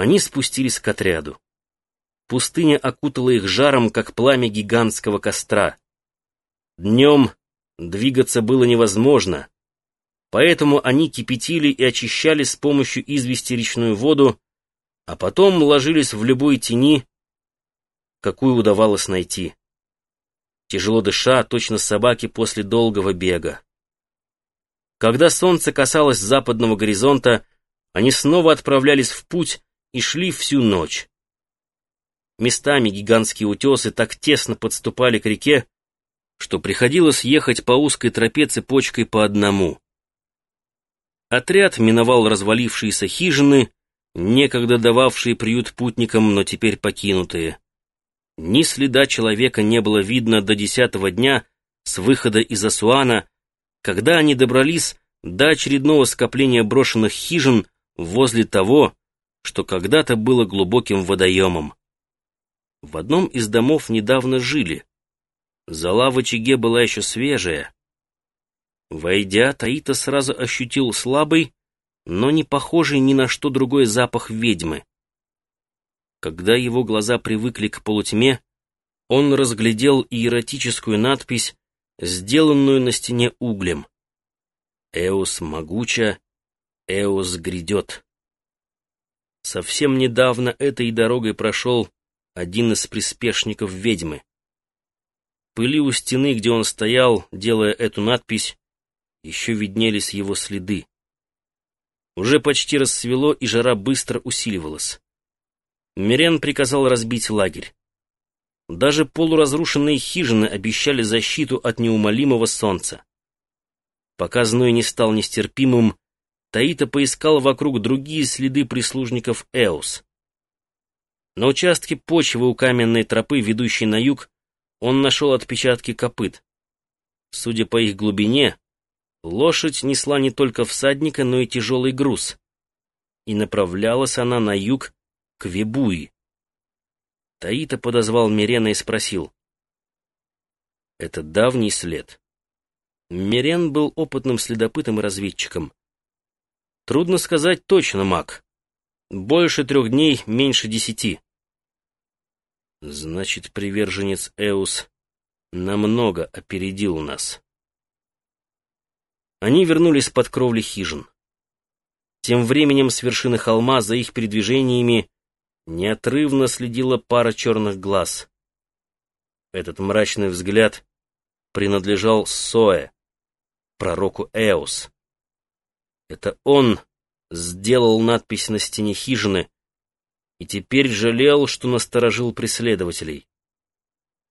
Они спустились к отряду. Пустыня окутала их жаром, как пламя гигантского костра. Днем двигаться было невозможно, поэтому они кипятили и очищали с помощью извести речную воду, а потом ложились в любой тени, какую удавалось найти. Тяжело дыша, точно собаки после долгого бега. Когда солнце касалось западного горизонта, они снова отправлялись в путь и шли всю ночь. Местами гигантские утесы так тесно подступали к реке, что приходилось ехать по узкой тропе цепочкой по одному. Отряд миновал развалившиеся хижины, некогда дававшие приют путникам, но теперь покинутые. Ни следа человека не было видно до десятого дня с выхода из Асуана, когда они добрались до очередного скопления брошенных хижин возле того, что когда-то было глубоким водоемом. В одном из домов недавно жили. Зола в очаге была еще свежая. Войдя, Таита сразу ощутил слабый, но не похожий ни на что другой запах ведьмы. Когда его глаза привыкли к полутьме, он разглядел иеротическую надпись, сделанную на стене углем. «Эос могуча, Эос грядет». Совсем недавно этой дорогой прошел один из приспешников ведьмы. Пыли у стены, где он стоял, делая эту надпись, еще виднелись его следы. Уже почти рассвело, и жара быстро усиливалась. Мирен приказал разбить лагерь. Даже полуразрушенные хижины обещали защиту от неумолимого солнца. Пока зной не стал нестерпимым, Таита поискал вокруг другие следы прислужников Эус. На участке почвы у каменной тропы, ведущей на юг, он нашел отпечатки копыт. Судя по их глубине, лошадь несла не только всадника, но и тяжелый груз. И направлялась она на юг, к Вебуи. Таита подозвал Мирена и спросил. «Это давний след?» Мирен был опытным следопытом и разведчиком. «Трудно сказать точно, маг. Больше трех дней, меньше десяти». «Значит, приверженец Эус намного опередил нас». Они вернулись под кровли хижин. Тем временем с вершины холма за их передвижениями неотрывно следила пара черных глаз. Этот мрачный взгляд принадлежал Сое, пророку Эос. Это он сделал надпись на стене хижины и теперь жалел, что насторожил преследователей.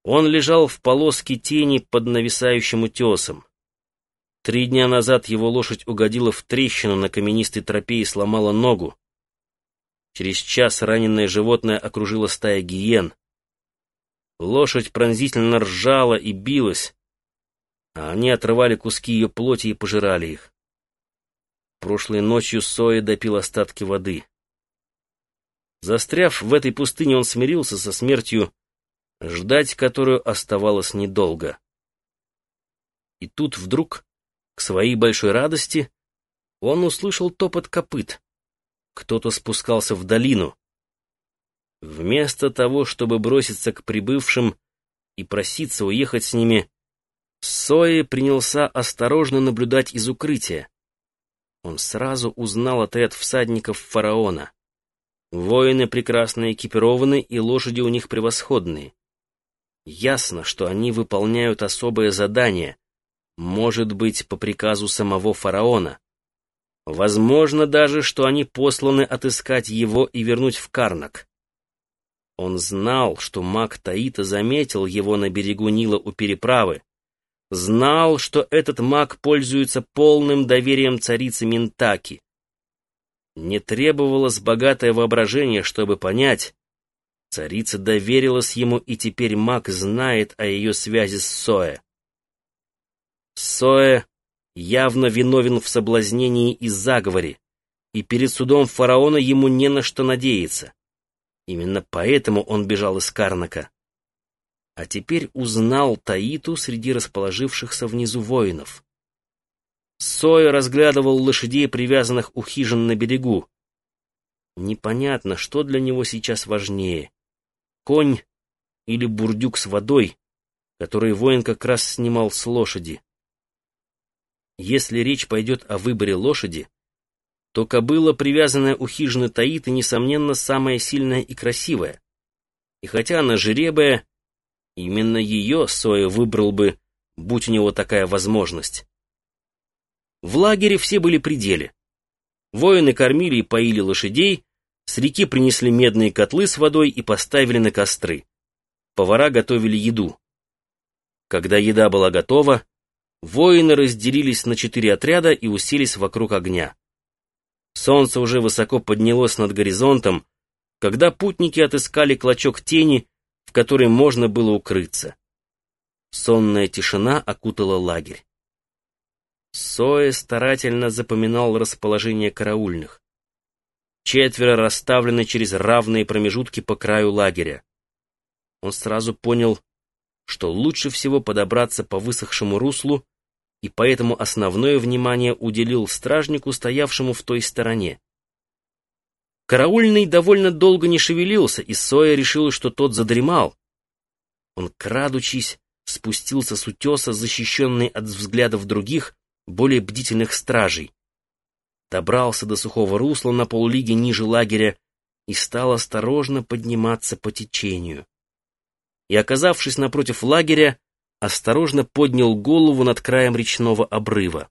Он лежал в полоске тени под нависающим утесом. Три дня назад его лошадь угодила в трещину на каменистой тропе и сломала ногу. Через час раненое животное окружило стая гиен. Лошадь пронзительно ржала и билась, а они отрывали куски ее плоти и пожирали их. Прошлой ночью Соя допил остатки воды. Застряв в этой пустыне, он смирился со смертью, ждать которую оставалось недолго. И тут вдруг, к своей большой радости, он услышал топот копыт. Кто-то спускался в долину. Вместо того, чтобы броситься к прибывшим и проситься уехать с ними, Сои принялся осторожно наблюдать из укрытия. Он сразу узнал отряд всадников фараона. Воины прекрасно экипированы, и лошади у них превосходные. Ясно, что они выполняют особое задание, может быть, по приказу самого фараона. Возможно даже, что они посланы отыскать его и вернуть в Карнак. Он знал, что маг Таита заметил его на берегу Нила у переправы, знал, что этот маг пользуется полным доверием царицы Ментаки. Не требовалось богатое воображение, чтобы понять, царица доверилась ему, и теперь маг знает о ее связи с Соэ. Соэ явно виновен в соблазнении и заговоре, и перед судом фараона ему не на что надеяться. Именно поэтому он бежал из Карнака. А теперь узнал Таиту среди расположившихся внизу воинов. Соя разглядывал лошадей, привязанных у хижин на берегу. Непонятно, что для него сейчас важнее — конь или бурдюк с водой, который воин как раз снимал с лошади. Если речь пойдет о выборе лошади, то кобыла, привязанная у хижины Таиты, несомненно, самая сильная и красивая. И хотя она жеребая, именно ее Соя выбрал бы, будь у него такая возможность. В лагере все были при деле. Воины кормили и поили лошадей, с реки принесли медные котлы с водой и поставили на костры. Повара готовили еду. Когда еда была готова, воины разделились на четыре отряда и уселись вокруг огня. Солнце уже высоко поднялось над горизонтом, когда путники отыскали клочок тени, в которой можно было укрыться. Сонная тишина окутала лагерь. Соя старательно запоминал расположение караульных. Четверо расставлены через равные промежутки по краю лагеря. Он сразу понял, что лучше всего подобраться по высохшему руслу, и поэтому основное внимание уделил стражнику, стоявшему в той стороне. Караульный довольно долго не шевелился, и Соя решил, что тот задремал. Он, крадучись, спустился с утеса, защищенный от взглядов других, более бдительных стражей. Добрался до сухого русла на поллиги ниже лагеря и стал осторожно подниматься по течению. И, оказавшись напротив лагеря, осторожно поднял голову над краем речного обрыва.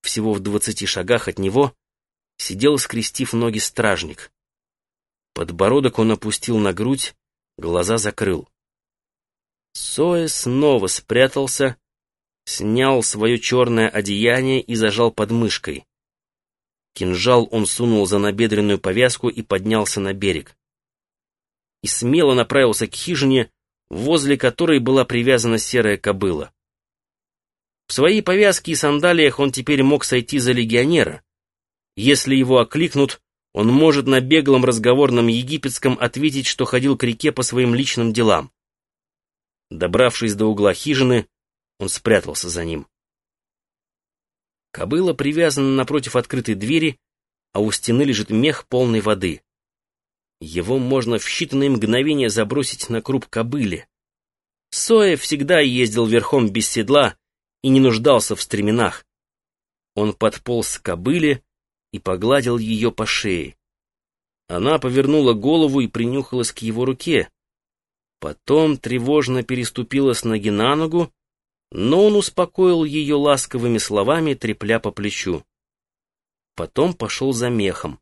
Всего в двадцати шагах от него сидел, скрестив ноги, стражник. Подбородок он опустил на грудь, глаза закрыл. Соя снова спрятался, снял свое черное одеяние и зажал под мышкой. Кинжал он сунул за набедренную повязку и поднялся на берег. И смело направился к хижине, возле которой была привязана серая кобыла. В своей повязке и сандалиях он теперь мог сойти за легионера. Если его окликнут, он может на беглом разговорном египетском ответить, что ходил к реке по своим личным делам. Добравшись до угла хижины, он спрятался за ним. Кобыла привязана напротив открытой двери, а у стены лежит мех полной воды. Его можно в считанные мгновения забросить на круп кобыле. Соя всегда ездил верхом без седла и не нуждался в стременах. Он подполз к кобыле и погладил ее по шее. Она повернула голову и принюхалась к его руке. Потом тревожно переступила с ноги на ногу но он успокоил ее ласковыми словами, трепля по плечу. Потом пошел за мехом.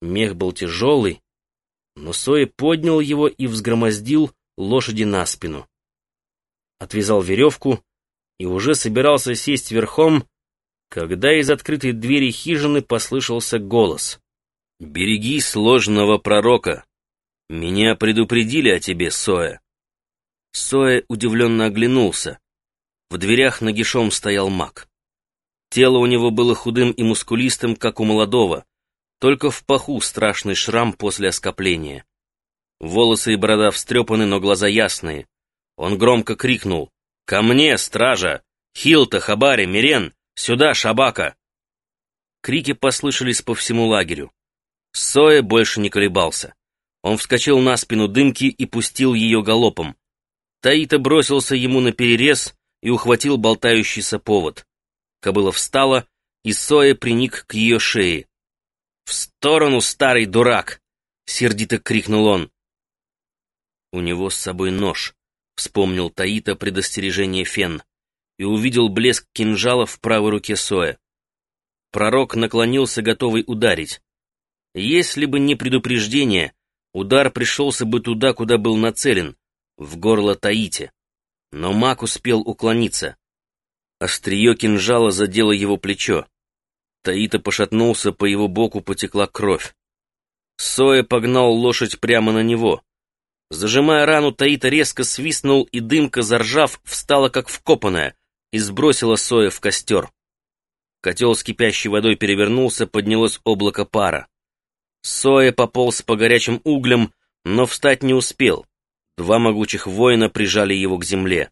Мех был тяжелый, но Соя поднял его и взгромоздил лошади на спину. Отвязал веревку и уже собирался сесть верхом, когда из открытой двери хижины послышался голос. «Береги сложного пророка! Меня предупредили о тебе, Соя!» Соя удивленно оглянулся. В дверях нагишом стоял маг. Тело у него было худым и мускулистым, как у молодого, только в паху страшный шрам после оскопления. Волосы и борода встрепаны, но глаза ясные. Он громко крикнул «Ко мне, стража! Хилта, Хабари, Мирен! Сюда, Шабака!» Крики послышались по всему лагерю. Соя больше не колебался. Он вскочил на спину дымки и пустил ее галопом. Таита бросился ему на перерез, и ухватил болтающийся повод. Кобыла встала, и Соя приник к ее шее. «В сторону, старый дурак!» — сердито крикнул он. У него с собой нож, вспомнил Таита предостережение Фен, и увидел блеск кинжала в правой руке Соя. Пророк наклонился, готовый ударить. Если бы не предупреждение, удар пришелся бы туда, куда был нацелен, в горло Таите. Но маг успел уклониться. Острие кинжала задело его плечо. Таита пошатнулся, по его боку потекла кровь. Соя погнал лошадь прямо на него. Зажимая рану, Таита резко свистнул, и дымка, заржав, встала как вкопанная и сбросила Соя в костер. Котел с кипящей водой перевернулся, поднялось облако пара. Соя пополз по горячим углям, но встать не успел. Два могучих воина прижали его к земле.